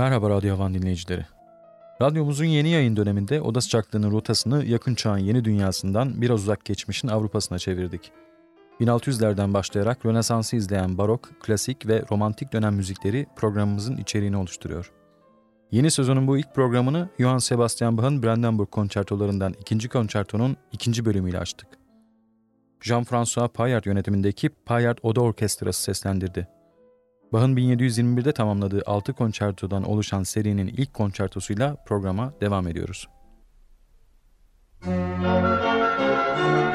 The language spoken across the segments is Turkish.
Merhaba Radyo Havan dinleyicileri. Radyomuzun yeni yayın döneminde oda sıcaklığının rotasını yakın çağın yeni dünyasından biraz uzak geçmişin Avrupa'sına çevirdik. 1600'lerden başlayarak Rönesans'ı izleyen barok, klasik ve romantik dönem müzikleri programımızın içeriğini oluşturuyor. Yeni sezonun bu ilk programını Johann Sebastian Bach'ın Brandenburg konçertolarından ikinci konçertonun ikinci bölümüyle açtık. Jean-François Payard yönetimindeki Payard Oda Orkestrası seslendirdi. Bach'ın 1721'de tamamladığı 6 konçertodan oluşan serinin ilk konçertosuyla programa devam ediyoruz. Müzik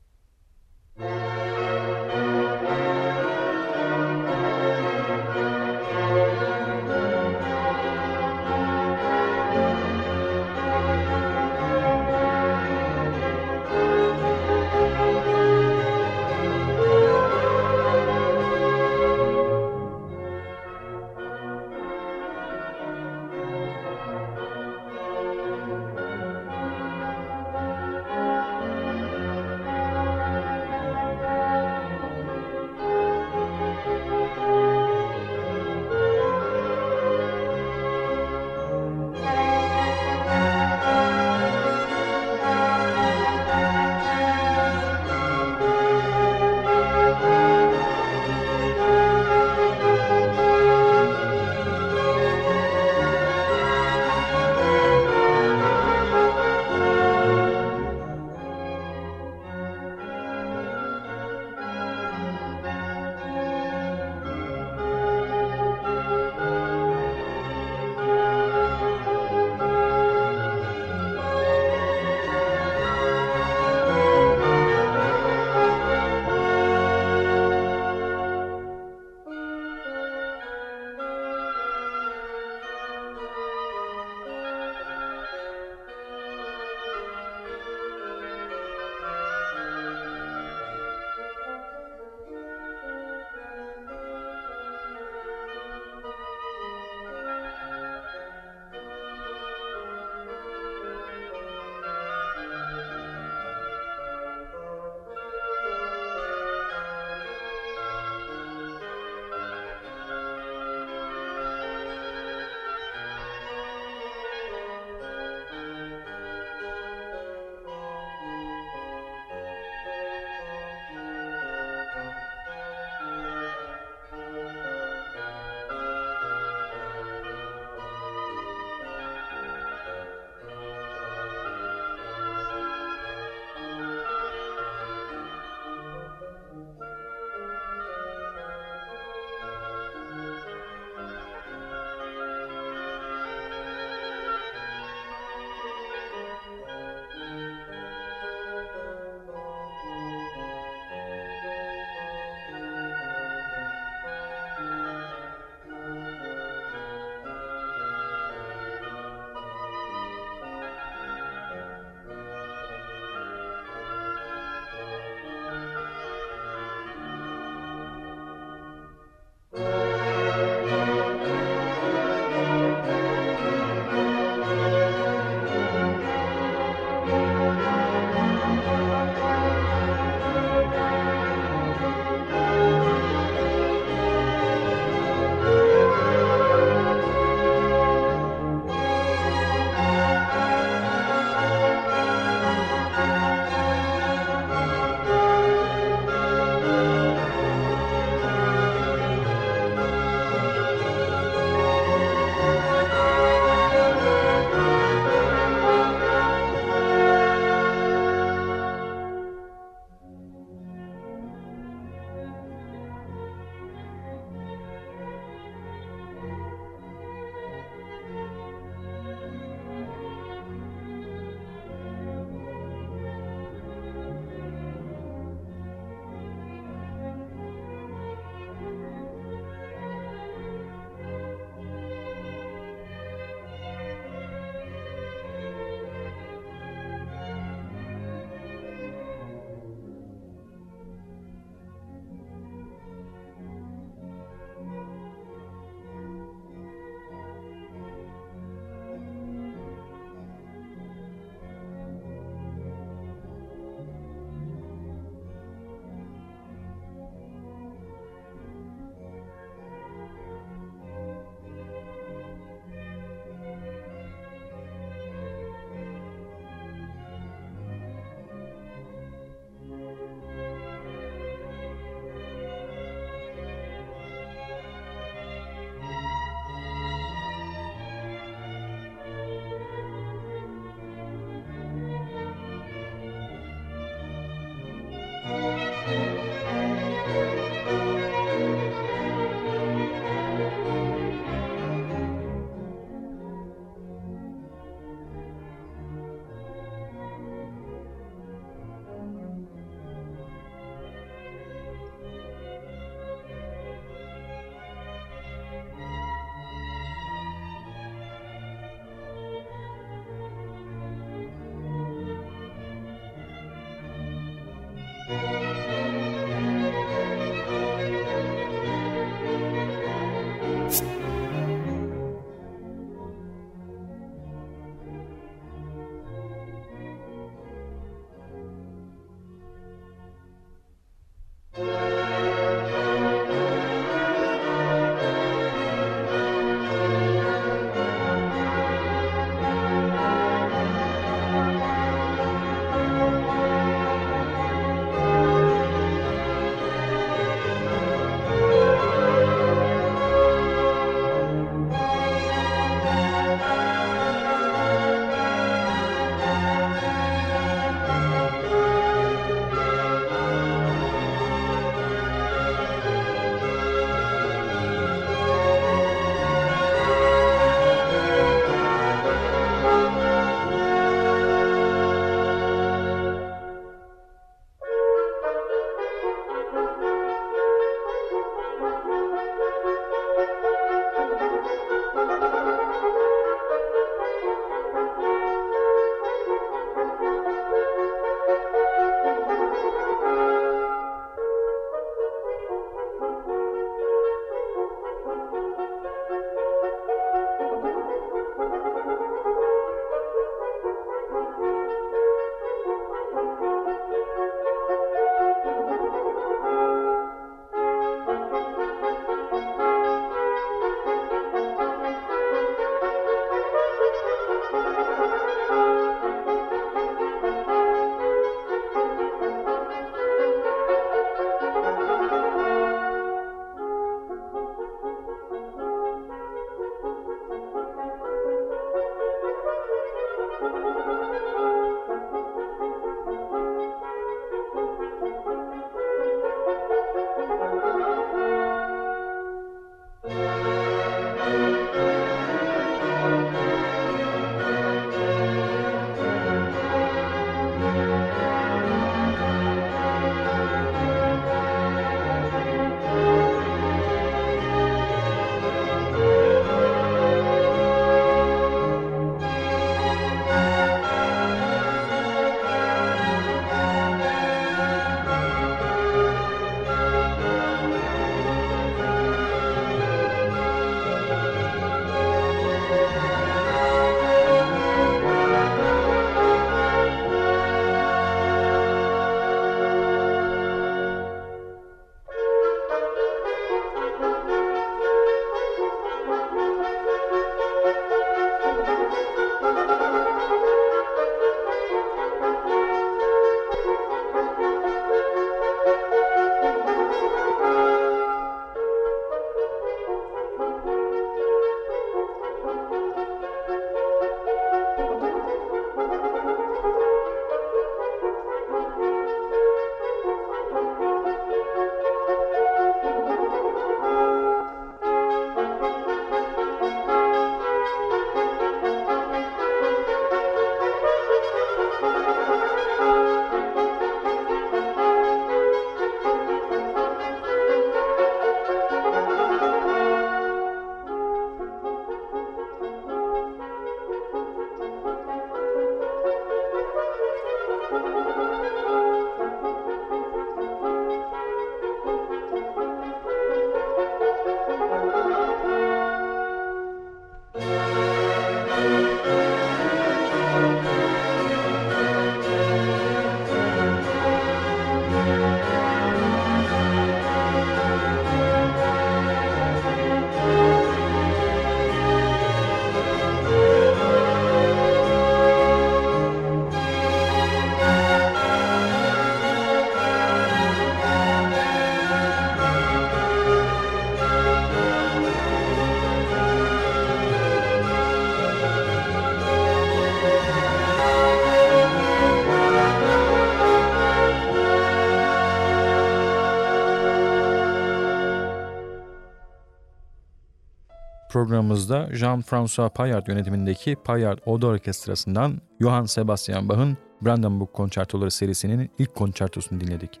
Programımızda Jean-François Payard yönetimindeki Payard Oda Orkestrası'ndan Johann Sebastian Bach'ın Brandenburg Konçertoları serisinin ilk konçertosunu dinledik.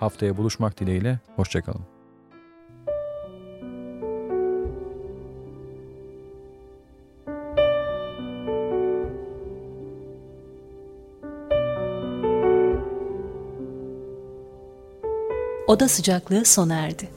Haftaya buluşmak dileğiyle, hoşçakalın. Oda sıcaklığı sona erdi.